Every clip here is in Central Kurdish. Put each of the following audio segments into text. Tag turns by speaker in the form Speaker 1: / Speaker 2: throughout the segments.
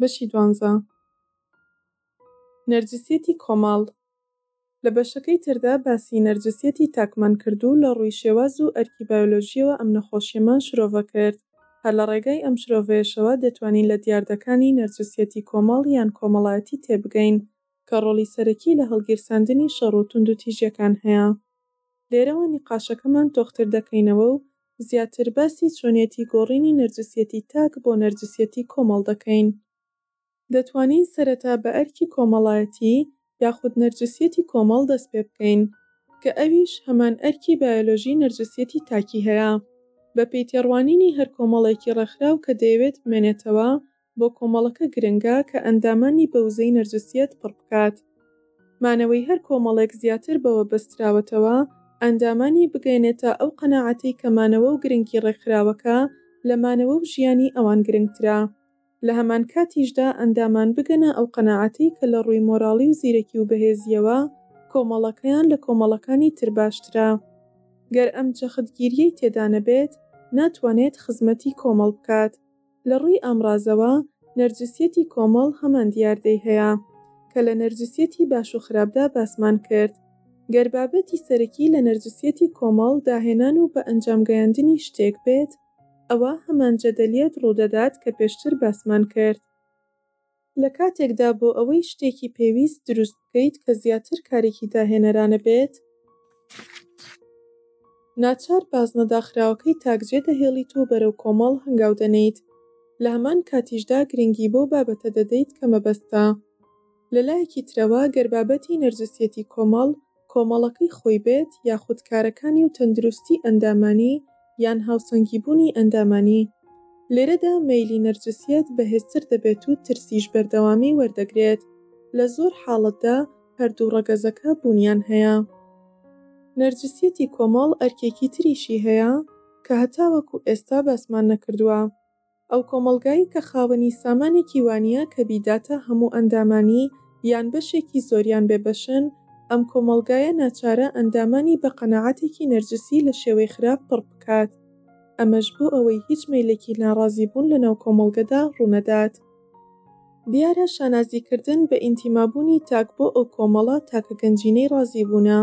Speaker 1: بەشی دوانزە، نەرجسیەتی کۆمەڵ، لە بەشەکەی تردا باسی نەرجسیەتی تاکمان کردو لە ڕووی شێواز و ئەرکی بایۆلۆژیەوە ئەم نەخۆشیەمان شرۆڤە کرد، هەر لە ڕێگای ئەم شرۆڤەیەشەوە دەتوانین لە دیاردەکانی نەرجسیەتی کۆمەڵ یان کۆمەڵایەتی تێبگەین کە ڕۆڵی سەرەکی لە هەڵگیرساندنی شەڕ و توندوتیژیەکان هەیە. لێرەوە نیقاشەکەمان تۆختر دەکەینەوە و زیاتر باسی چۆنیەتی گۆڕینی نەرجسیەتی تاک بۆ نەرجسیەتی کۆمەڵ دەکەین. دەتوانین سەرەتا بە ئەرکی کۆمەڵایەتی یاخود نەرجسیەتی کۆمەڵ دەست پێ بکەین کە ئەویش هەمان ئەرکی بایۆلۆژی نەرجسیەتی تاکی هەیە. بە پێی تێڕوانینی هەر کۆمەڵێکی ڕێکخراو کە دەیەوێت بمێنێتەوە بۆ کۆمەڵەکە گرنگە کە ئەندامانی بە وزەی نەرجسیەت پڕ بکات. مانەوەی هەر کۆمەڵێک زیاتر بەوە بەستراوەتەوە ئەندامانی بگەیەنێتە ئەو قەناعەتەی کە مانەوە و گرنگی ڕێکخراوەکە لە مانەوە و ژیانی ئەوان گرنگترە. لە هەمانکاتیشدا ئەندامان بگەنە ئەو قەناعەتەی کە لە ڕووی مۆراڵی و زیرەکی و بەهێزییەوە کۆمەڵەکەیان لە کۆمەڵەکانی تر باشترە. گەر ئەم جەختگیرییەی تێدا نەبێت ناتوانێت خزمەتی کۆمەڵ بکات. لە ڕووی ئامڕازەوە نەرجسیەتی کۆمەڵ هەمان دیاردەی هەیە کە لە نەرجسیەتی باش و خراپدا باسمان کرد. گەر بابەتی سەرەکی لە نەرجسیەتی کۆمەڵ داهێنان و بە ئەنجام گەیاندنی شتێک بێت، ئەوا هەمان جەدەلیەت ڕوودەدات کە پێشتر باسمان کرد. لە کاتێکدا بۆ ئەوەی شتێکی پێویست دروست بکەیت کە زیاتر کارێکی داهێنەرانە بێت، ناچار بازنە داخراوەکەی تاک جێ دەهێڵیت و بەرەو کۆمەڵ هەنگاو دەنێیت، لە هەمان کاتیشدا گرنگی بەو بابەتە دەدەیت کە مەبەستە. لە لایەکی ترەوە، گەر بابەتی نەرجسیەتی کۆمەڵ، کۆمەڵەکەی خۆی بێت یاخود کارەکانی و تەندروستی ئەندامانی یان هاوسەنگیبوونی ئەندامانی، لێرەدا مەیلی نەرجسیەت بەهێزتر دەبێت و ترسیش بەردەوامی وەردەگرێت، لە زۆر حاڵەتدا هەردوو ڕەگەزەکە بوونیان هەیە. نەرجسیەتی کۆمەڵ ئەرکێکی تریشی هەیە کە هەتاوەکو ئێستا باسمان نەکردووە، ئەو کۆمەڵگای کە خاوەنی سامانێکی وانیە کە بیداتە هەموو ئەندامانی یان بەشێکی زۆریان بێ بەشن، ئەم کۆمەڵگایە ناچارە ئەندامانی بە قەناعەتێکی نەرجسی لە شێوەی خراپ پڕ بکات. ئەمەش بۆ ئەوەی هیچ مەیلێکی ناڕازی بوون لە ناو کۆمەڵگەدا ڕوونەدات. دیارە شانازی کردن بە ئینتیمابوونی تاک بۆ ئەو کۆمەڵە تاکە گەنجینەی ڕازیبوونە.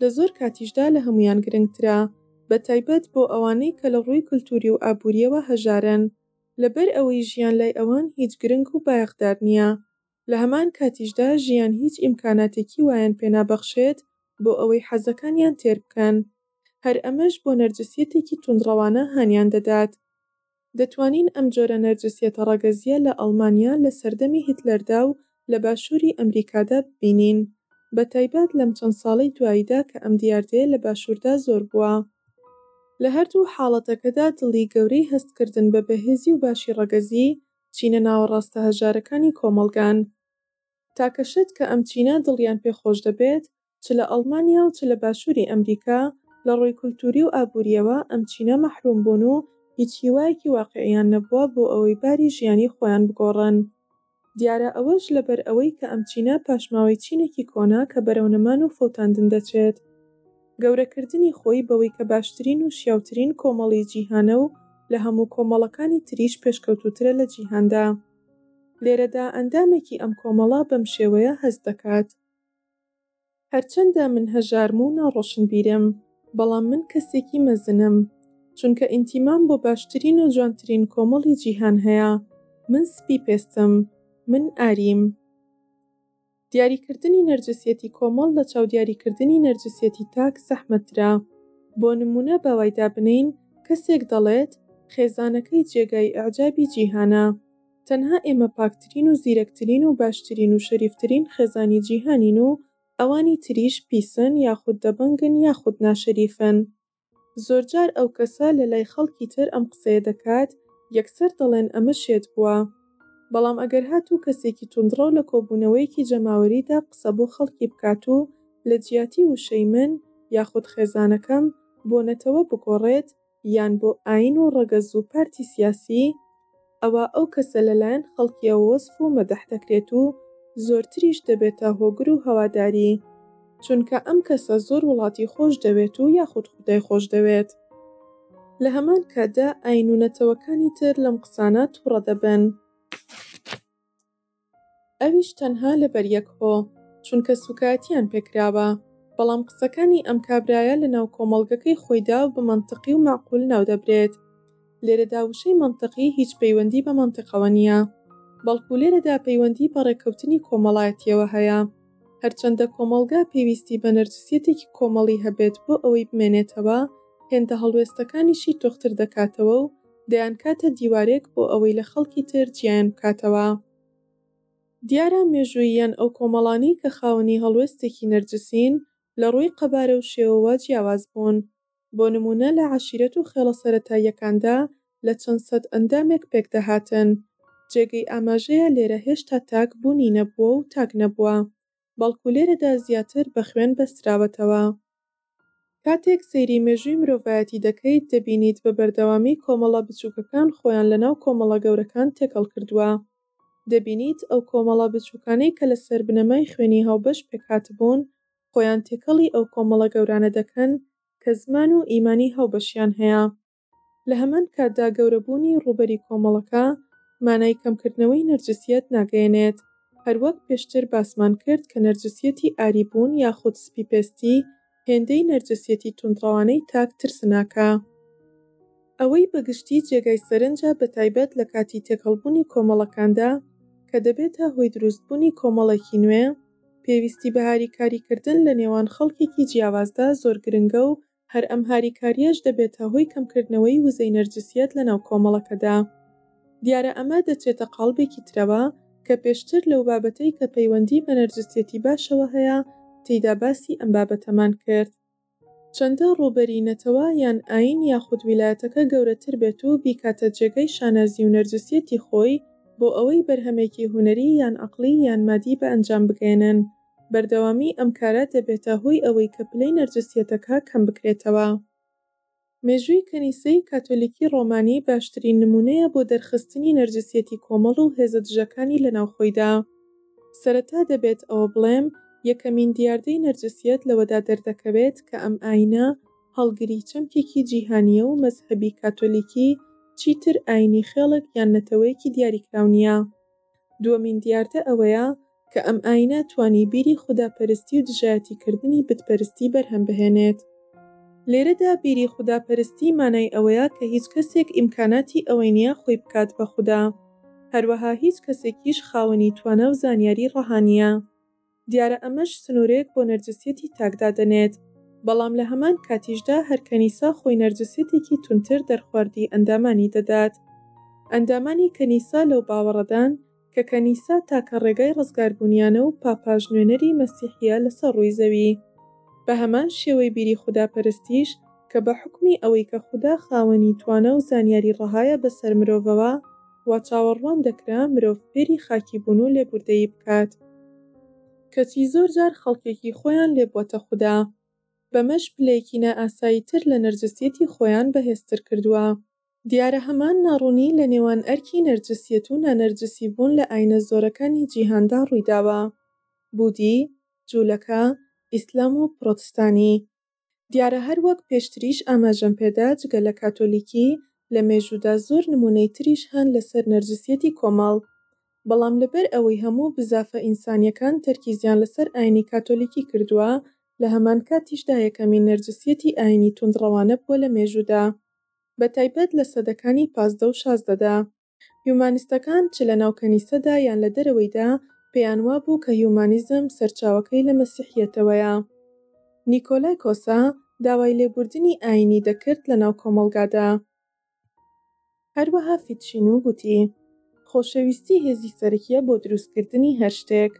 Speaker 1: لە زۆر کاتیشدا لە هەموویان گرنگترە. بە تایبەت بۆ ئەوانەی کە لە ڕووی کولتووری و ئابوورییەوە هەژارن، لەبەر ئەوەی ژیان لای ئەوان هیچ گرنگ و بایەخدار نییە، لە هەمان کاتیشدا ژیان هیچ ئیمکاناتێکی وایان پێ نابەخشێت بۆ ئەوەی حەزەکانیان تێر بکەن. هەر ئەمەش بۆ نەرجسیەتێکی توندڕەوانە هانیان دەدات. دەتوانین ئەم جۆرە نەرجسیەتە ڕەگەزییە لە ئەڵمانیا لە سەردەمی هیتلەردا و لە باشووری ئەمریکادا ببینین، بە تایبەت لەم چەند ساڵەی دواییدا کە ئەم دیاردەیە لە باشووردا زۆر بووە. لە هەردوو حاڵەتەکەدا دڵی گەورەی هەستکردن بە بەهێزی و باشی ڕەگەزی، چینە ناوەڕاستە هەژارەکانی کۆمەڵگان. تاکە شت کە ئەم چینە دڵیان پێ خۆش دەبێت، چ لە ئەڵمانیا و چ لە باشووری ئەمریکا، لە ڕووی کولتووری و ئابوورییەوە ئەم چینە مەحرووم بوون و هیچ هیوایەکی واقیعییان نەبووە بۆ ئەوەی باری ژیانی خۆیان بگۆڕن. دیارە ئەوەش لەبەر ئەوەی کە ئەم چینە پاشماوەی چینێکی کۆنە کە بەرەو نەمان و فەوتاندن دەچێت. گەورەکردنی خۆی بەوەی کە باشترین و شیاوترین کۆمەڵی جیهانە و لە هەموو کۆمەڵەکانی تریش پێشکەوتووترە لە جیهاندا. لێرەدا ئەندامێکی ئەم کۆمەڵە بەم شێوەیە هەست دەکات. هەرچەندە من هەژارم و ناڕۆشنبیرم، بەڵام من کەسێکی مەزنم، چونکە ئینتیمام بۆ باشترین و جوانترین کۆمەڵی جیهان هەیە، من سپی پێستم، من ئاریم. دیاریکردنی نەرجسیەتی کۆمەڵ لە چاودیاریکردنی نەرجسیەتی تاک زەحمەتترە. بۆ نموونە با وای دابنێین کەسێک دەڵێت خێزانەکەی جێگای ئیعجابی جیهانە، تەنها ئێمە پاکترین و زیرەکترین و باشترین و شەریفترین خێزانی جیهانین و ئەوانی تریش پیسن یاخود دەبەنگن یاخود ناشەریفن. زۆرجار ئەو کەسە لە لای خەڵکی تر ئەم قسەیە دەکات یەکسەر دەڵێن ئەمە شێت بووە. بەڵام ئەگەر هاتوو کەسێکی توندڕەو لە کۆبوونەوەیەکی جەماوەریدا قسە بۆ خەڵکی بکات و لە جیاتی وشەی من یاخود خێزانەکەم بۆ نەتەوە بگۆڕێت، یان بۆ ئاین و ڕەگەز و پارتی سیاسی، ئەوا ئەو کەسە لەلایەن خەڵکیەوە وەسف و مەدح دەکرێت و زۆرتریش دەبێتە هۆگر و هەواداری، چونکە ئەم کەسە زۆر وڵاتی خۆش دەوێت و یاخود خودای خۆش دەوێت. لە هەمان کاتدا ئاین و نەتەوەکانی تر لەم قسانە توڕە دەبن. ئەویش تەنها لەبەر یەک هۆ چونکە سوکایەتیان پێکراوە، بەڵام قسەکانی ئەم کابرایە لەناو کۆمەڵگەکەی خۆیدا بە مەنتقی و مەعقول ناودەبرێت، لێرەدا وشەی مەنتقی هیچ پەیوەندی بە مەنتقەوە نیە، بەڵکو لێرەدا پەیوەندی بە ڕێکەوتنی کۆمەڵایەتیەوە هەیە، هەرچەندە کۆمەڵگا پێویستی بە نەرجسیەتێکی کۆمەڵی هەبێت بۆ ئەوەی بمێنێتەوە، هێندە هەڵوێستەکانیشی تۆختر دەکاتەوە و دەیانکاتە دیوارێک بۆ ئەوەی لە خەڵکی تر جیایان بکاتەوە. دیارە مێژووییەن ئەو کۆمەڵانەی کە خاوەنی هەڵوێستێکی نەرجسین، لە ڕووی قەبارە و شێوەوە جیاواز بوون. بۆ نموونە لە عەشیرەت و خێڵە سەرەتاییەکاندا لە چەند سەد ئەندامێک پێک دەهاتن. جێگەی ئاماژەیە لێرە هێشتا تاک بوونی نەبووە و تاک نەبووە. بەڵکو لێرەدا زیاتر بە خوێن بەستراوەتەوە. کاتێک سەیری مێژووی مرۆڤایەتی دەکەیت دەبینیت بە بەردەوامی کۆمەڵە بچووکەکان خۆیان لەناو کۆمەڵە گەورەکان تێکەڵ کردووە. دەبینیت ئەو کۆمەڵە بچووکانەی کە لەسەر بنەمای خوێنی هاوبەش پێکهاتبوون خۆیان تێکەڵی ئەو کۆمەڵە گەورانە دەکەن کە زمان و ئیمانی هاوبەشیان هەیە. لە هەمان کاتدا گەورەبوونی ڕووبەری کۆمەڵەکە مانای کەمکردنەوەی نەرجسیەت ناگەیەنێت، هەروەک پێشتر باسمان کرد کە نەرجسیەتی ئاری بوون یاخود سپیپێستی هێندەی نەرجسیەتی توندڕەوانەی تاک ترسناکە. ئەوەی بە گشتی جێگای سەرنجە بە تایبەت لە کاتی تێکهەڵبوونی کۆمەڵەکاندا کە دەبێتە هۆی دروستبوونی کۆمەڵێکی نوێ، پێویستی بە هاریکاریکردن لە نێوان خەڵکێکی جیاوازدا زۆر گرنگە و هەر ئەم هاریکارییەش دەبێتە هۆی کەمکردنەوەی وزەی نەرجسییەت لەناو کۆمەڵەکەدا. دیارە ئەمە دەچێتە قاڵبێکی ترەوە کە پێشتر لەو بابەتەی کە پەیوەندیی بە نەرجسیەتی باشەوە هەیە تێیدا باسی ئەم بابەتەمان کرد. چەندە ڕووبەری نەتەوە یان ئایین یاخود ویلایەتەکە گەورەتر بێت و بیکاتە جێگای شانازی و نەرجسیەتی خۆی بۆ ئەوەی بەرهەمێکی هونەری یان عەقڵی یان مادی بە ئەنجام بگەیەنن، بەردەوامیی ئەم کارە دەبێتە هۆی ئەوەی کە پلەی نەرجسیەتەکە کەم بکرێتەوە. مێژووی کەنیسەی کاتۆلیکی ڕۆمانی باشترین نموونەیە بۆ دەرخستنی نەرجسیەتی کۆمەڵ و هێزە دژەکانی لە ناو خۆیدا. سەرەتا دەبێت ئەوە بڵێم یەکەمین دیاردەی نەرجسیەت لەوەدا دەردەکەوێت کە ئەم ئایینە هەڵگری چەمکێکی جیهانییە و مەزهەبی کاتۆلیکی چیتر ئایینی خێڵێک یان نەتەوەیەکی دیاریکراو نییە. دووەمین دیاردە ئەوەیە کە ئەم ئایینە توانی بیری خوداپەرستی و دژایەتیکردنی بتپەرستی بەرهەم بهێنێت. لێرەدا بیری خوداپەرستی مانای ئەوەیە کە هیچ کەسێک ئیمکاناتی ئەوەی نییە خۆی بکات بە خودا، هەروەها هیچ کەسێکیش خاوەنی توانا و زانیاری ڕەها نییە. دیارە ئەمەش سنورێک بۆ نەرجسیەتی تاک دادەنێت، بەڵام لە هەمان کاتیشدا هەر کەنیسا خۆی نەرجسیەتێکی توندتر دەرخواردی ئەندامانی دەدات. ئەندامانی کەنیسا لەو باوەڕەدان کە کەنیسا تاکە ڕێگای ڕزگاربونیانە و پاپاش نوێنەری مەسیحیە لەسەر ڕوی زەوی. بە هەمان شێوەی بیری خوداپەرستیش کە بە حوکمی ئەوەی کە خودا خاوەنی توانا و زانیاری ڕەهایە بەسەر مرۆڤەوە، وا چاوەڕوان دەکرا مرۆڤ فێری خاکی بوون و لێبوردەیی بکات، کەچی زۆر جار خەڵکێکی خۆیان لێ بووەتە خودا، بەمەش پلەیەکی نائاسایی تر لە نەرجسیەتی خۆیان بەهێزتر کردووە. دیارە هەمان ناڕوونی لە نێوان ئەرکی نەرجسیەت و نانەرجسی بوون لە ئاینە زۆرەکانی جیهاندا ڕووی داوە، بوودی، جوولەکە، ئیسلام و پڕۆتستانی. دیارە هەر وەک پێشتریش ئاماژەم پێدا جگە لە کاتۆلیکی لە مێژوودا زۆر نموونەی تریش هەن لەسەر نەرجسیەتی کۆمەڵ بەڵام لەبەر ئەوەی هەموو بزافە ئینسانیەکان تەرکیزیان لەسەر ئاینی کاتۆلیکی کردووە لە هەمان کاتیشدا یەکەمین نەرجسیەتی ئاینی توندڕەوانە بووە لە مێژوودا بە تایبەت لە سەدەکانی پازدە و شازدەدا. هیومانیستەکان چ لەناو کەنیسەدا یان لە دەرەوەیدا پێیان وابوو کە هیومانیزم سەرچاوەکەی لە مەسیحیەتەوەیە. نیکۆلای کۆسا داوای لێبوردنی ئایینی دەکرد لەناو کۆمەڵگادا. هەروەها فیتشینو گوتی، خۆشەویستی هێزی سەرەکیە بۆ دروستکردنی هەر شتێک.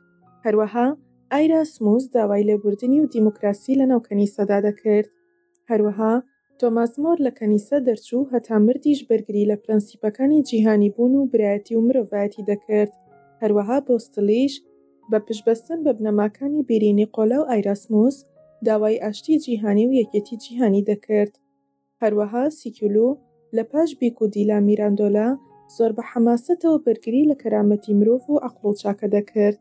Speaker 1: هەروەها ئایراسموس داوای لێبوردنی و دیموکراسی لەناو کەنیسەدا دەکرد. هەروەها تۆماس مۆر لە کەنیسە دەرچوو هەتا مردیش بەرگری لە پرەنسیپەکانی جیهانی بوون و برایەتی و مرۆڤایەتی دەکرد هەروەها بۆستلیش بە پشتبەستن بە بنەماکانی بیری نیقۆلا و ئایراسموس داوای ئاشتی جیهانی و یەکێتی جیهانی دەکرد هەروەها سیکیولو لە پاش بیکو دیلا میراندۆلا زۆر بە حەماسەتەوە بەرگری لە کەرامەتی مرۆڤ و عەقڵ و چاکە دەکرد.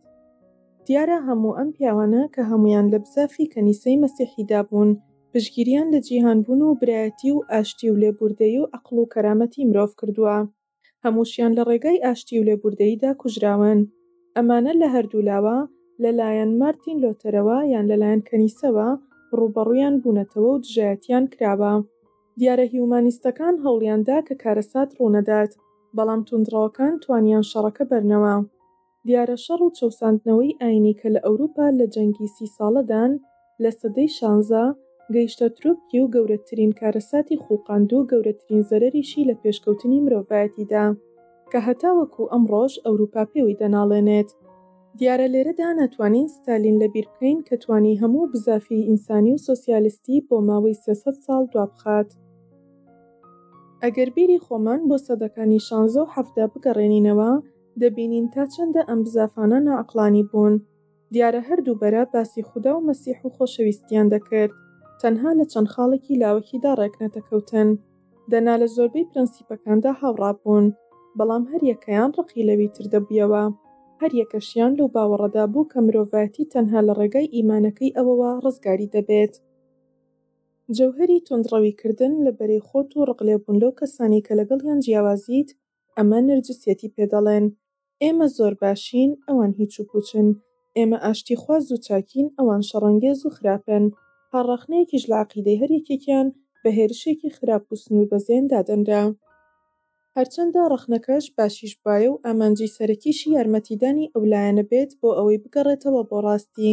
Speaker 1: دیارە هەموو ئەم پیاوانە کە هەموویان لە بزافی کەنیسەی مەسیحیدا بوون، پشتگیریان لە جیهانبوون و برایەتی و ئاشتی و لێبووردەیی و عەقڵ و کەرامەتی مرۆڤ کردووە. هەمووشیان لە ڕێگای ئاشتی و لێبووردەییدا کوژراون. ئەمانە لە هەردوو لاوە، لە لایەن مارتین لۆتەرەوە یان لە لایەن کەنیسەوە، ڕووبەڕوویان بوونەتەوە و دژایەتیان کراوە. دیارە هیومانیستەکان هەوڵیان دا کە کارەسات ڕوونەدات، بەڵام توندڕەوەکان توانیان شەڕەکە بەرنەوە. دیارە شەڕ و چەوساندنەوەی ئاینی کە لە ئەوروپا لە جەنگی سی ساڵەدان لە سەدەی شانزە، گەیشتە تروپکی و گەورەترین کارەساتی خوڵقاندو گەورەترین زەرەریشی لە پێشکەوتنی مرۆڤایەتی دا کە هەتاوەکو ئەمڕۆش ئەوروپا پێوەی دەناڵێنێت. دیارە لێرەدا ناتوانین ستالین لە بیر بکەین کە توانی هەموو بزافی ئینسانی و سۆسیالستی بۆ ماوەی سێ سەد ساڵ دوا بخات. ئەگەر بیری خۆمان بۆ سەدەکانی شانزە و حەڤدە بگەڕێنینەوە، دەبینین تا چەندە ئەم بزافانە ناعەقڵانی بوون. دیارە هەردوو بەرە باسی خودا و مەسیح و خۆشەویستییان دەکرد، تەنها لە چەند خاڵێکی لاوەکیدا ڕێکنەتەکەوتن. دەنا لە زۆربەی پرەنسیپەکاندا هاوڕا بوون، بەڵام هەریەکەیان ڕقی لەوی تر دەبوویەوە. هەریەکەشیان لەو باوەڕەدا بوو کە مرۆڤایەتی تەنها لە ڕێگای ئیمانەکەی ئەوەوە ڕزگاری دەبێت. جەوهەری توندڕەویکردن لە بەرەی خۆت و ڕقلێبوون لەو کەسانەی کە لەگەڵیان جیاوازیت، ئەمە نەرجسیەتی پێ دەڵێن، ئێمە زۆر باشین، ئەوان هیچ و پووچن، ئێمە ئاشتیخواز و چاکین، ئەوان شەڕەنگێز و خراپن، پاڕاخنەیەکیش لە عەقیدەی هەر یەکێکیان بە هێرشێکی خراپ و سنووربەزێن دادەنرا. هەرچەندە ڕەخنەکەش باشیش بوایە و ئامانجی سەرەکیشی یارمەتیدانی ئەو لایەنە بێت بۆ ئەوەی بگەڕێتەوە بۆ ڕاستی،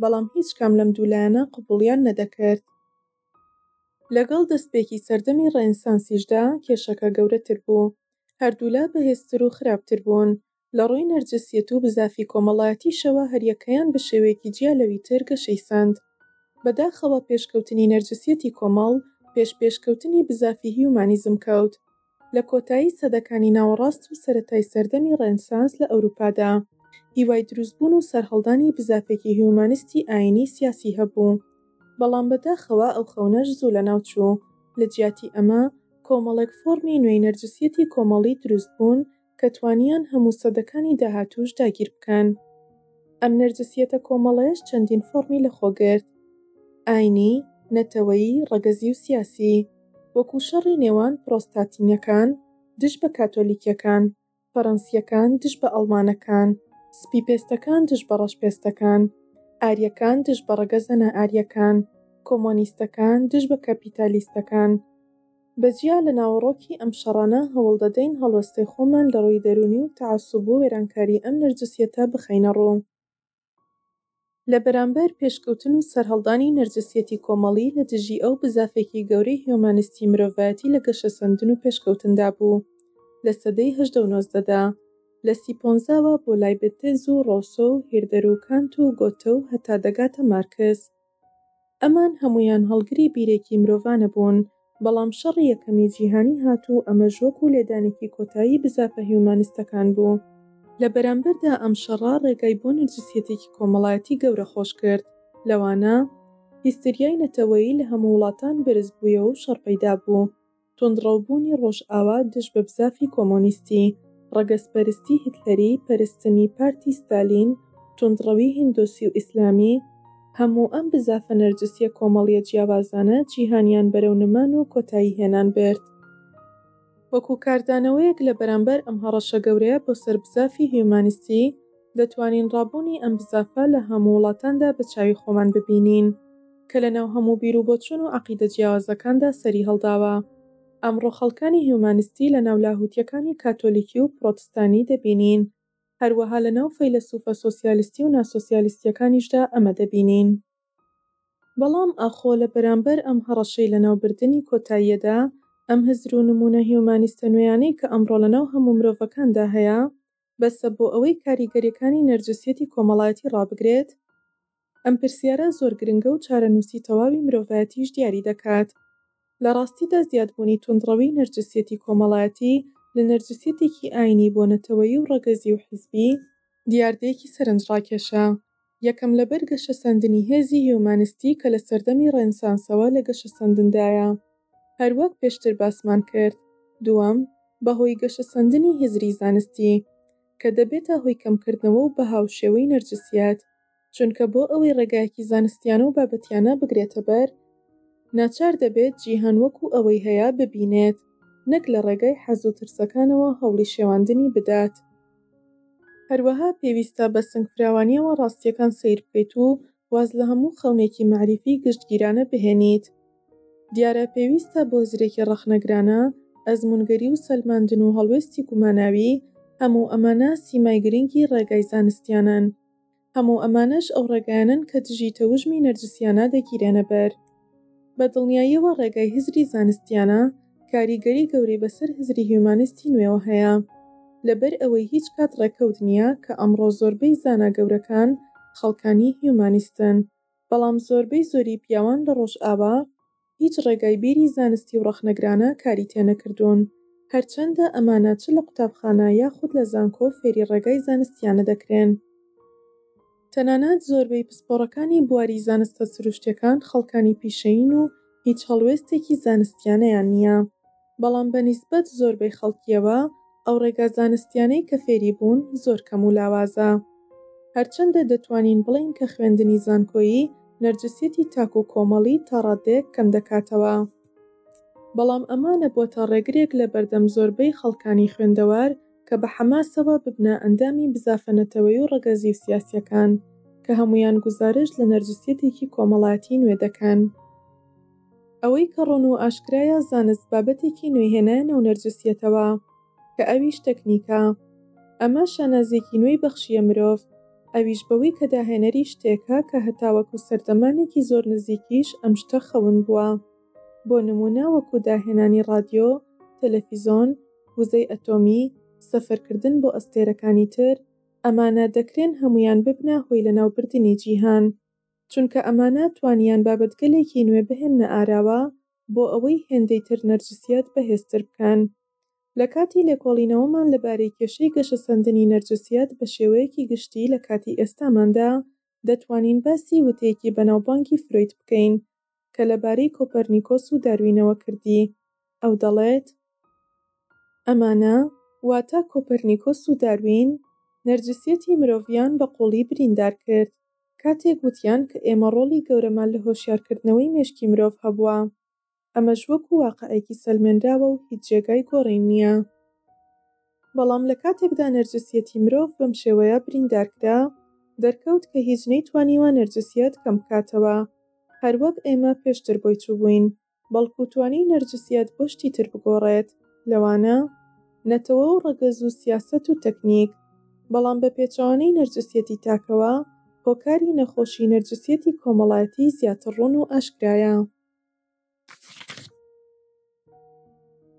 Speaker 1: بەڵام هیچ کام لەم دوو لایەنە قبووڵیان نەدەکرد. لەگەڵ دەستپێکی سەردەمی ڕێنسانسیشدا کێشەکە گەورەتر بوو، هەردوولا بەهێزتر و خراپتر بوون، لە ڕووی نەرجسیەت و بزافی کۆمەڵایەتیشەوە هەریەکەیان بە شێوەیەکی جیا لەوی تر گەشەی سەند. بەداخەوە پێشکەوتنی نەرجسیەتی کۆمەڵ پێش پێشکەوتنی بزافی هیومانیزم کەوت. لە کۆتایی سەدەکانی ناوەڕاست و سەرەتای سەردەمی ڕێنسانس لە ئەوروپادا، هیوای دروستبوون و سەرهەڵدانی بزافێکی هیومانیستی ئایینی سیاسی هەبوو. بەڵام بەداخەوە ئەو خەونەش زوو لەناوچوو. لە جیاتی ئەمە، کۆمەڵێک فۆڕمی نوێی نەرجسیەتی کۆمەڵی دروستبوون کە توانیان هەموو سەدەکانی داهاتووش داگیر بکەن. ئەم نەرجسیەتە کۆمەڵەیەش چەندین فۆڕمی لە خۆ گرت، ئاینی، نەتەوەیی، ڕەگەزی و سیاسی، وەکوو شەڕی نێوان پرۆستاتینەکان دژ بە کاتۆلیکیەکان، فەرەنسیەکان دژ بە ئەڵمانەکان، سپی پێستەکان دژ بە ڕەش پێستەکان، ئاریەکان دژ بە ڕەگەزە نا ئاریەکان، کۆمۆنیستەکان دژ بە کەپیتالیستەکان. بە جیا لە ناوەڕۆکی ئەم شەڕانە، هەوڵ دەدەین هەڵوێستەی خۆمان لە ڕووی دەروونی و تەعەسوب و وێرانکاری ئەم نەرجسیەتە بخەینە ڕوو. لە بەرامبەر پێشکەوتن و سەرهەڵدانی نەرجسیەتی کۆمەڵی، لە دژی ئەو بزافێکی گەورەی هیۆمانیستی مرۆڤایەتی لە گەشەسەندن و پێشکەوتندا بوو لە سەدەی هەژدە و نۆزدەدا، لە سیپۆنزاوە بۆ لایبتتز و ڕۆسۆ و هیردەر و کانت و گۆتە و هەتا دەگاتە مارکس. ئەمان هەموویان هەڵگری بیرێکی مرۆڤانە بوون، بەڵام شەڕی یەکەمی جیهانی هات و ئەمەش وەکو لێدانێکی کۆتایی بزافە هیومانیستەکان بوو. لە بەرامبەردا ئەم شەڕە ڕێگای بۆ نەرجسیەتێکی کۆمەڵایەتی گەورە خۆش کرد، لەوانە، هیستریای نەتەوەیی لە هەموو وڵاتان بەرز بوویەوە و شەڕ پەیدا بوو. توندڕەوبوونی ڕۆژئاوا دژ بە بزافی کۆمۆنیستی، ڕەگەزپەرستی هیتلەری، پەرستنی پارتی ستالین، توندڕەوی هیندۆسی و ئیسلامی، هەموو ئەم بزافە نەرجسییە کۆمەڵییە جیاوازانە جیهانیان بەرەو نەمان و کۆتایی هێنان برد. وەکوو کاردانەوەیەک لە بەرامبەر ئەم هەڕەشە گەورەیە بۆ سەر بزافی هیومانیستی، دەتوانین ڕابوونی ئەم بزافە لە هەموو وڵاتاندا بە چاوی خۆمان ببینین کە لە ناو هەموو بیروبۆچوون و عەقیدە جیاوازەکاندا سەری هەڵداوە. ئەمڕۆ خەڵکانی هیومانیستی لە ناو لاهووتییەکانی کاتۆلیکی و پڕۆتستانی دەبینین، هەروەها لە ناو فەیلەسووفە سۆسیالیستی و ناسۆسیالیستییەکانیشدا ئەمە دەبینین. بەڵام ئاخۆ لە بەرامبەر ئەم هەڕەشەی لەناوبردنی کۆتاییەدا، ئەم هزر و نموونە هیومانیستە نوێیانەی کە ئەمڕۆ لە ناو هەموو مرۆڤەکاندا هەیە، بەسە بۆ ئەوەی کاریگەریەکانی نەرجسیەتی کۆمەڵایەتی ڕابگرێت؟ ئەم پرسیارە زۆر گرنگە و چارەنووسی تەواوی مرۆڤایەتیش دیاری دەکات. لە ڕاستیدا زیادبوونی توندڕەوی نەرجسیەتی کۆمەڵایەتی لە نەرجسیەتێکی ئاینی بۆ نەتەوەیی و ڕەگەزی و حیزبی، دیاردەیەکی سەرنجڕاکێشە. یەکەم لەبەر گەشەسەندنی هێزی هیومانیستی کە لە سەردەمی ڕێنسانسەوە لە گەشەسەندندایە هەروەک پێشتر باسمان کرد، دووەم بەهۆی گەشەسەندنی هزری زانستی کە دەبێتە هۆی کەمکردنەوە و بەها و شێوەی نەرجسیەت چونکە بۆ ئەوەی ڕێگایەکی زانستیانە و بابەتیانە بگرێتە بەر ناچار دەبێت جیهان وەکو ئەوەی هەیە ببینێت نەک لە ڕێگای حەز و ترسەکانەوە هەوڵی شێواندنی بدات. هەروەها پێویستە بە سنگفراوانییەوە ڕاستییەکان سەیر بکەیت و واز لە هەموو خەونێکی مەعریفیی گشتگیرانە بهێنیت. دیارە پێویستە بۆ هزرێکی ڕەخنەگرانە، ئەزموونگەری و سەلماندن و هەڵوێستی گوماناوی، هەموو ئەمانە سیمای گرنگی ڕێگای زانستییانەن. هەموو ئەمانەش ئەو ڕێگایانەن کە دژی تەوژمی نەرجسیانە دەگیرێنە بەر. بە دڵنیاییەوە ڕێگای هزری زانستیانە کاریگەری گەورەی بەسەر هزری هیومانیستی نوێوە هەیە، لەبەر ئەوەی هیچ کات ڕێکەوت نییە کە ئەمڕۆ زۆربەی زانا گەورەکان خەڵکانی هیومانیستن، بەڵام زۆربەی زۆری پیاوان لە ڕۆژئاوا، هیچ ڕێگای بیری زانستی و ڕەخنەگرانە کاری تێنەکردوون، هەرچەندە ئەمانە چ لە قوتابخانە یاخود لە زانکۆ فێری ڕێگای زانستیانە دەکرێن. تەنانەت زۆربەی پسپۆڕەکانی بواری زانستە سروشتیەکان خەڵکانی پیشەیین و هیچ هەڵوێستێکی زانستیانەیان نیە. بەڵام بە نیسبەت زۆربەی خەڵکییەوە ئەو ڕێگا زانستییانەی کە فێری بوون زۆر کەم و لاوازە. هەرچەندە دەتوانین بڵێین کە خوێندنی زانکۆیی نەرجسیەتی تاک و کۆمەڵی تا ڕاددەیەک کەم دەکاتەوە. بەڵام ئەمە نەبووەتە ڕێگرێک لە بەردەم زۆربەی خەڵکانی خوێندەوار کە بە حەماسەوە ببنە ئەندامی بزافە نەتەوەی و ڕەگەزی و سیاسیەکان کە هەموویان گوزارشت لە نەرجسیەتێکی کۆمەڵایەتی نوێ دەکەن. ئەوەی کە ڕوون و ئاشکرایە زانست بابەتێکی نوێی هێنایە ناو نەرجسیەتەوە کە ئەویش تەکنیکە. ئەمە شانازیەکی نوێی بەخشیە مرۆڤ ئەویش بەوەی کە داهێنەری شتێکە کە هەتاوەکو سەردەمانێکی زۆر نزیکیش ئەم شتە خەون بووە. بۆ نمونە وەکو داهێنانی ڕادیۆ، تەلەفیزۆن، وزەی ئەتۆمی، سەفەر کردن بۆ ئەستێرەکانی تر، ئەمانە دەکرێن هەموویان ببنە هۆی لەناو بردنی جیهان. چونکە ئەمانە توانیان بابەتگەلێکی نوێ بهێننە ئاراوە بۆ ئەوەی هێندەی تر نەرجسیەت بەهێزتر بکەن. لە کاتی لێکۆڵینەوەمان لەبارەی کێشەی گەشەسەندنی نەرجسیەت بە شێوەیەکی گشتی لە کاتی ئێستاماندا، دەتوانین باسی وتەیەکی بەناوبانگی فرۆید بکەین کە لەبارەی کۆپەرنیکۆس و داروینەوە کردی، ئەو دەڵێت، ئەمانە، واتە کۆپەرنیکۆس و داروین، نەرجسیەتی مرۆڤیان بە قووڵی بریندار کرد، کاتێک وتیان کە ئێمە ڕۆڵی گەورەمان لە هۆشیارکردنەوەی مێشکی مرۆڤ هەبووە. ئەمەش وەکو واقعێکی سەلمێنراوە و هیچ جێگای گۆڕین نییە. بەڵام لە کاتێکدا نەرجسیەتی مرۆڤ بەم شێوەیە بریندار کرا، دەرکەوت کە هیچ نەیتوانیوە نەرجسیەت کەم بکاتەوە، هەر وەک ئێمە پێشتر بۆی چووبووین، بەڵکو توانی نەرجسیەت بۆ شتی تر بگۆڕێت، لەوانە، نەتەوە و ڕەگەز و سیاسەت و تەکنیک. بەڵام بە پێچەوانەی نەرجسیەتی تاکەوە، هۆکاری نەخۆشی نەرجسیەتی کۆمەڵایەتی زیاتر ڕوون و ئاشکرایە.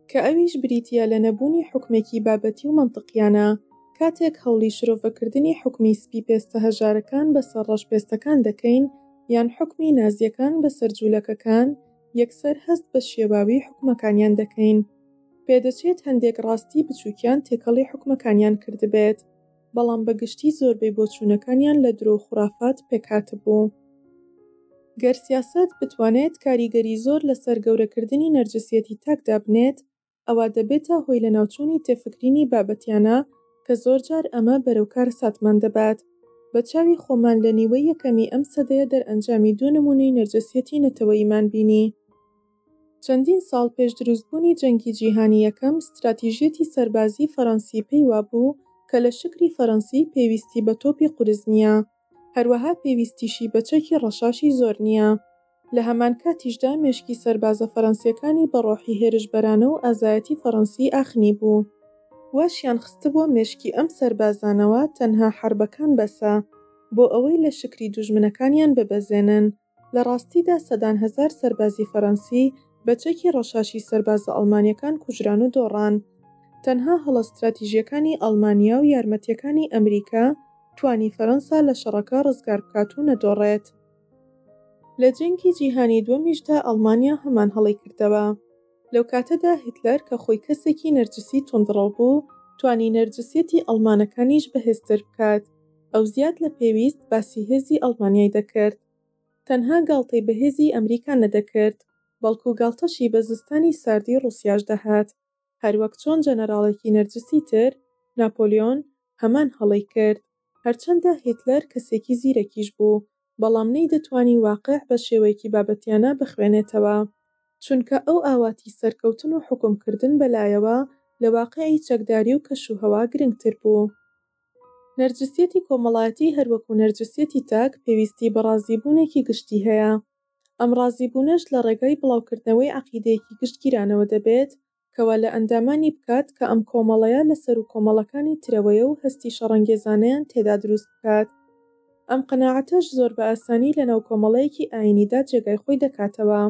Speaker 1: کە ئەویش بریتیە لە نەبوونی حوکمێکی بابەتی و مەنتقیانە، کاتێک هەوڵی شرۆڤەکردنی حوکمی سپی پێستە هەژارەکان بەسەر ڕەش پێستەکان دەکەین یان حوکمی نازیەکان بەسەر جولەکەکان یەکسەر هەست بە شێواوی حوکمەکانیان دەکەین. پێدەچێت هەندێک ڕاستی بچوکیان تێکەڵی حوکمەکانیان کردبێت. بەڵام بە گشتی زۆربەی بۆچوونەکانیان لە درۆ و خوڕافات پێکهاتبوو. گەر سیاسەت بتوانێت کاریگەری زۆر لەسەر گەورەکردنی نەرجسیەتی تاک دابنێت، ئەوا دەبێتە هۆی لەناوچوونی تێفکرینی بابەتیانە کە زۆرجار ئەمە بەرەو کارەساتمان دەبات. بە چاوی خۆمان لە نیوەی یەکەمی ئەم سەدەیە دەرئەنجامی دوو نموونەی نەرجسیەتی نەتەوەییمان بینی. چەندین ساڵ پێش دروستبوونی جەنگی جیهانی یەکەم، ستراتیژیەتی سەربازیی فەرەنسی پێی وابوو کە لە شکری فەرەنسی پێویستی بە تۆپی قورس نییە، هەروەها پێویستیشی بە چەکی ڕەشاشی زۆر نییە. لە هەمان کاتیشدا مێشکی سەربازە فەرەنسییەکانی بە ڕۆحی هێرشبەرانە و ئازایەتی فەرەنسی ئاخنیبوو. واشیان خستبووە مێشکی ئەم سەربازانەوە تەنها حەربەکان بەسە بۆ ئەوەی لە شکری دوژمنەکانیان ببەزێنن. لە ڕاستیدا سەدان هەزار سەربازی فەرەنسی بە چەکی ڕەشاشی سەربازە ئەڵمانیەکان کوژران و دۆڕان. تەنها هەڵە ستراتیژیەکانی ئەڵمانیا و یارمەتیەکانی ئەمریکا توانی فەرەنسا لە شەڕەکە ڕزگار بکات و نەدۆڕێت. لە جەنگی جیهانی دوەمیشدا ئەڵمانیا هەمان هەڵەی کردەوە. لەو کاتەدا هیتلەر کە خۆی کەسێکی نەرجسی توندڕەو بوو توانی نەرجسیەتی ئەڵمانەکانیش بەهێزتر بکات. ئەو زیاد لە پێویست باسی هێزی ئەڵمانیای دەکرد. تەنها گاڵتەی بە هێزی ئەمریکا نەدەکرد، بەڵکو گاڵتەشی بە زستانی ساردی ڕوسیاش دەهات، هەروەک چۆن جەنەراڵێکی نەرجسی تر، ناپۆلیۆن، هەمان هەڵەی کرد. هەرچەندە هیتلەر کەسێکی زیرەکیش بوو، بەڵام نەیدەتوانی واقع بە شێوەیەکی بابەتیانە بخوێنێتەوە، چونکە ئەو ئاواتی سەرکەوتن و حوکم کردن بە لایەوە لە واقیعی چەکداری و کەش و هەوا گرنگتر بوو. نەرجسیەتی کۆمەڵایەتی هەروەکو نەرجسیەتی تاک پێویستی بە ڕازیبوونێکی گشتی هەیە، ئەم ڕازیبوونەش لە ڕێگای بڵاوکردنەوەی عەقیدەیەکی گشتگیرانەوە دەبێت کەوا لە ئەندامانی بکات کە ئەم کۆمەڵەیە لە سەرو کۆمەڵەکانی ترەوەیە و هەستی شەڕەنگێزانەیان تێدا دروست بکات. ئەم قەناعەتەش زۆر بە ئاسانی لە ناو کۆمەڵەیەکی ئایینیدا جێگای خۆی دەکاتەوە.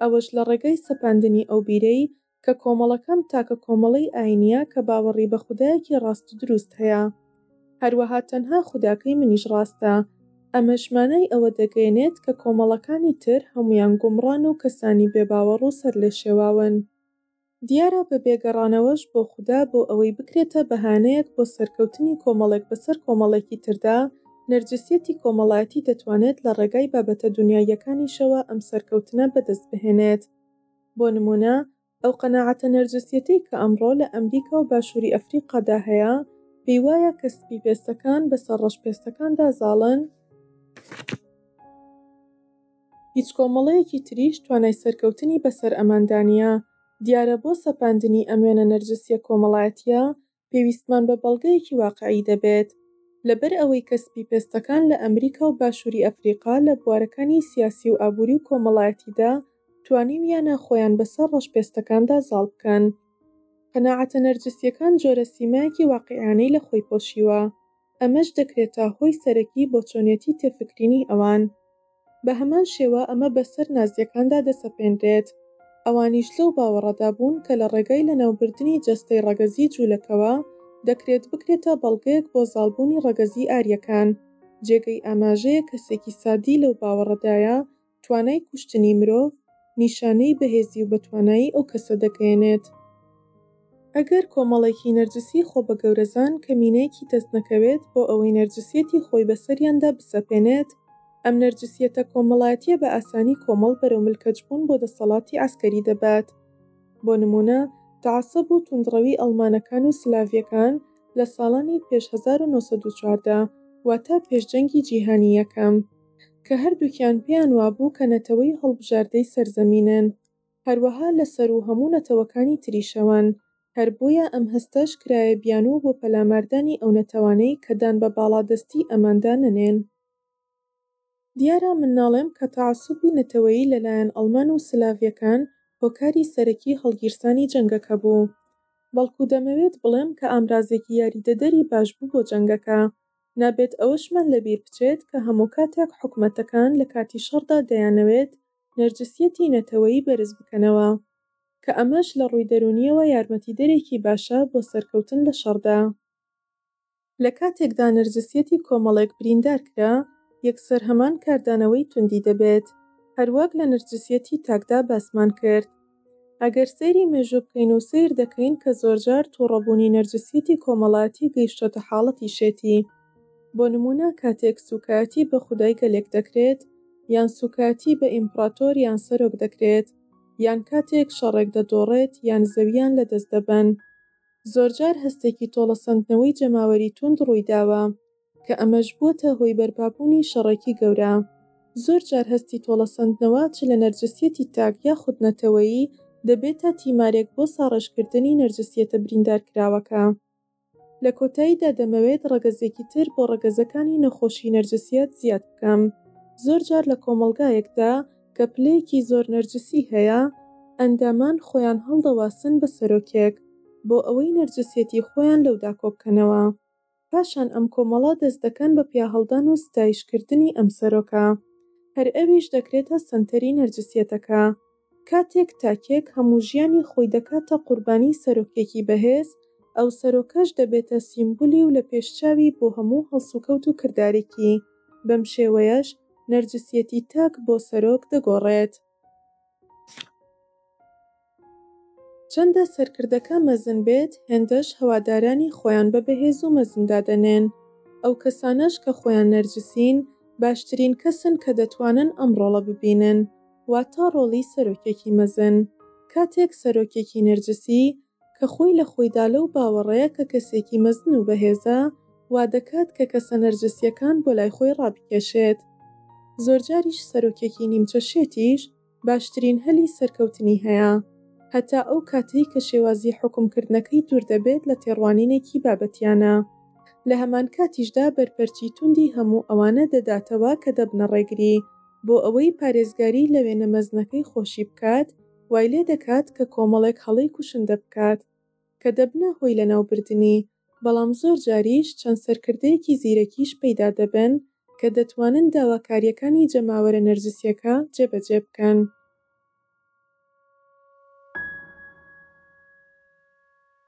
Speaker 1: ئەوەش لە ڕێگای سەپاندنی ئەو بیرەی کە کۆمەڵەکەم تاکە کۆمەڵەی ئایینیە کە باوەڕی بە خودایەکی ڕاست و دروست هەیە. هەروەها تەنها خوداکەی منیش ڕاستە. ئەمەش مانای ئەوە دەگەیەنێت کە کۆمەڵەکانی تر هەموویان گومڕان و کەسانی بێباوەڕ و سەرلێشێواون. دیارە بەبێ گەڕانەوەش بۆ خودا بۆ ئەوەی بکرێتە بەهانەیەک بۆ سەرکەوتنی کۆمەڵێک بەسەر کۆمەڵێکی تردا، نەرجسیەتی کۆمەڵایەتی دەتوانێت لە ڕێگای بابەتە دونیاییەکانیشەوە ئەم سەرکەوتنە بەدەست بهێنێت. بۆ نموونە ئەو قەناعەتە نەرجەسیەتەی کە ئەمڕۆ لە ئەمریکا و باشووری ئەفریقادا هەیە، پێی وایە کە سپی پێستەکان بەسەر ڕەش پێستەکاندا زاڵن، هیچ کۆمەڵەیەکی تریش توانای سەرکەوتنی بەسەر ئەماندا نییە، دیارە بۆ سەپاندنی ئەم وێنە نەرجەسیە کۆمەڵایەتیە پێویستمان بە بەڵگەیەکی واقعی دەبێت، لەبەر ئەوەی کە سپی پێستەکان لە ئەمریکا و باشووری ئەفریقا لە بوارەکانی سیاسی و ئابووری و کۆمەڵایەتیدا توانیویانە خۆیان بەسەر ڕەشپێستەکاندا زاڵ بکەن. قەناعەتە نەرجسییەکان جۆرە سیمایەکی واقیعانەی لە خۆی پۆشیوە. ئەمەش دەکرێتە هۆی سەرەکی بۆ چۆنیەتی تێفکرینی ئەوان. بە هەمان شێوە ئەمە بە سەر نازیەکاندا دەسەپێنرێت، ئەوانیش لەو باوەڕەدا بوون کە لە ڕێگای لەناوبردنی جەستەی ڕەگەزی جوولەکەوە دەکرێت بکرێتە بەڵگەیەک بۆ زاڵبوونی ڕەگەزی ئاریەکان، جێگەی ئاماژەیە کەسێکی سادی لەو باوەڕەدایە توانای کوشتنی مرۆڤ نیشانەی بەهێزی و بەتوانایی ئەو کەسە دەگەیەنێت. ئەگەر کۆمەڵێکی نەرجسی خۆبەگەورەزان کەمینەیەکی دەست نەکەوێت بۆ ئەوەی نەرجسیەتی خۆی بەسەریاندا بسەپێنێت، ئەم نەرجسیەتە کۆمەڵایەتیە بە ئاسانی کۆمەڵ بەرەو ملکەچبوون بۆ دەسەڵاتی عەسکەری دەبات. بۆ نموونە تەعەسەب و توندڕەوی ئەڵمانەکان و سلاڤیەکان لە ساڵانی پێش هەزار و نۆ سەد و چواردە واتە پێش جەنگی جیهانی یەکەم، کە هەردووکیان پێیان وابوو کە نەتەوەی هەڵبژاردەی سەرزەمینن، هەروەها لە سەروو هەموو نەتەوەکانی تریشەوەن، هەر بۆیە ئەم هەستەش کرایە بیانوو بۆ پەلاماردانی ئەو نەتەوانەی کە دان بە باڵادەستیی ئەماندا نەنێن. دیارە من ناڵێم کە تەعەسوبی نەتەوەیی لەلایەن ئەڵمان و سلاڤییەکان هۆکاری سەرەکیی هەڵگیرسانی جەنگەکە بوو، بەڵکوو دەمەوێت بڵێم کە ئامرازێکی یاریدەدەری باش بوو بۆ جەنگەکە، نابێت ئەوەشمان لەبیر بچێت کە هەمووکاتێک حکومەتەکان لە کاتی شەڕدا دەیانەوێت نەرجسیەتی نەتەوەیی بەرز بکەنەوە کە ئەمەش لە ڕووی دەروونیەوە یارمەتیدەرێکی باشە بۆ سەرکەوتن لە شەڕدا. لە کاتێکدا نەرجسیەتی کۆمەڵێک بریندار کرا، یەکسەر هەمان کاردانەوەی توندی دەبێت، هەروەک لە نەرجسیەتی تاکدا باسمان کرد. ئەگەر سەیری مێژوو بکەین و سەیر دەکەین کە زۆرجار توڕەبوونی نەرجسیەتی کۆمەڵایەتی گەیشتۆتە حاڵەتی شێتی. بۆ نموونە کاتێک سووکایەتی بە خودای گەلێک دەکرێت، یان سووکایەتی بە ئیمپڕاتۆر یان سەرۆک دەکرێت، یان کاتێک شەڕێک دەدۆڕێت یان زەوییان لەدەست دەبەن. زۆرجار هەستێکی تۆڵەسەندنەوەی جەماوەری تووند ڕوویداوە. کە ئەمەش بووەتە هۆی بەرپابوونی شەڕێکی گەورە. زۆر جار هەستی تۆڵەسەندنەوە چ لە نەرجسیەتی تاک یاخود نەتەوەیی، دەبێتە تیمارێک بۆ ساڕێژکردنی نەرجسیەتە بریندارکراوەکە. لە کۆتاییدا دەمەوێت ڕەگەزێکی تر بۆ ڕەگەزەکانی نەخۆشی نەرجسیەت زیاد بکەم. زۆر جار لە کۆمەڵگایەکدا کە پلەیەکی زۆر نەرجسی هەیە، ئەندامان خۆیان هەڵدەواسن بە سەرۆکێک بۆ ئەوەی نەرجسیەتی خۆیان لەودا کۆبکەنەوە. پاشان ئەم کۆمەڵە دەست دەکەن بە پیاهەڵدان و ستایش کردنی ئەم سەرۆکە. هەر ئەویش دەکرێتە سەنتەری نەرجسیەتەکە. کاتێک تاکێک هەموو ژیانی خۆی دەکاتە قوربانی سەرۆکێکی بەهێز، ئەو سەرۆکەش دەبێتە سیمبولی و لە پێش چاوی بۆ هەموو هەڵسوکەوت و کردارێکی. بەم شێوەیەش نەرجسیەتی تاک بۆ سەرۆک دەگۆڕێت. چەندە سەرکردەکە مەزن بێت هێندەش هەوادارانی خۆیان بە بەهێز و مەزن دادەنێن. ئەو کەسانەش کە خۆیان نەرجسین باشترین کەسن کە دەتوانن ئەم ڕۆڵە ببینن، واتە ڕۆڵی سەرۆکێکی مەزن. کاتێک سەرۆکێکی نەرجسی کە خۆی لە خۆیدا لەو باوەڕەیە کە کەسێکی مەزن و بەهێزە، وا دەکات کە کەسە نەرجسییەکان بۆ لای خۆی ڕابکێشێت. زۆرجاریش سەرۆکێکی نیمچە شێتیش باشترین هەلی سەرکەوتنی هەیە، هەتا ئەو کاتەی کە شێوازی حوکمکردنەکەی دوور دەبێت لە تێڕوانینێکی بابەتییانە، لە هەمانکاتیشدا بەرپەرچی توندی هەموو ئەوانە دەداتەوە کە دەبنە ڕێگری بۆ ئەوەی پارێزگاری لە وێنە مەزنەکەی خۆشی بکات، وای لێ دەکات کە کۆمەڵێک هەڵەی کوشندە بکات کە دەبنە هۆی لەناوبردنی، بەڵام زۆر جاریش چەند سەرکردەیەکی زیرەکیش پەیدا دەبن کە دەتوانن داواکارییەکانی جەماوەرە نەرجسیەکە جێبەجێ بکەن.